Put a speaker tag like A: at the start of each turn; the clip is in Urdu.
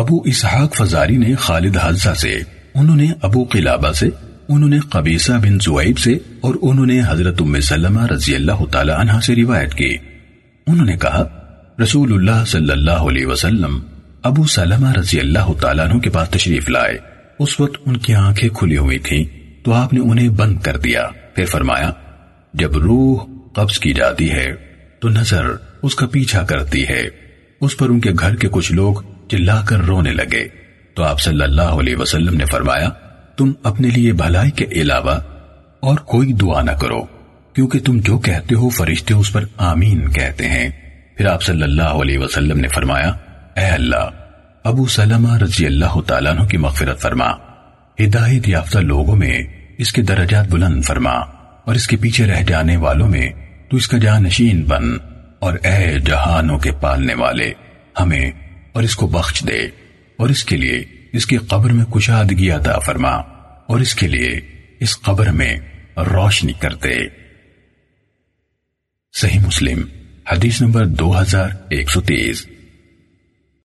A: ابو اسحاق فزاری نے خالد حزہ سے، انہوں نے ابو قلابہ سے، انہوں نے قبیسہ بن زوائب سے، اور انہوں نے حضرت ام سلمہ رضی اللہ تعالی عنہ سے روایت کی۔ انہوں نے کہا، رسول اللہ صلی اللہ علیہ وسلم ابو سلمہ رضی اللہ تعالیٰ عنہ کے پاس تشریف لائے۔ اس وقت ان کی آنکھیں کھلی ہوئی تھیں، تو آپ نے انہیں بند کر دیا۔ پھر فرمایا، جب روح قبض کی جاتی ہے، تو نظر اس کا پیچھا کرتی ہے۔ اس پر ان کے گھر کے کچھ لوگ چلا کر رونے لگے۔ تو آپ صلی اللہ علیہ وسلم نے فرمایا، تم اپنے لیے بھلائی کے علاوہ اور کوئی دعا نہ کرو، کیونکہ تم جو کہتے ہو فرشتے اس پر آمین کہتے ہیں۔ پھر آپ صلی اللہ علیہ وسلم نے فرمایا، اے اللہ، ابو سلمہ رضی اللہ تعالیٰ عنہ کی مغفرت فرما۔ ہدایت یافتہ لوگوں میں اس کے درجات بلند فرما۔ اور اس کے پیچھے رہ جانے والوں میں تو اس کا جانشین بن۔ اور اے جہانوں کے پالنے والے، ہمیں اور اس کو بخش دے۔ اور اس کے لیے اس کی قبر میں کشادگی عطا فرما۔ اور اس کے لیے اس قبر میں روشنی کر دے۔ صحیح مسلم، حدیث نمبر دو ہزار ایک سو تیس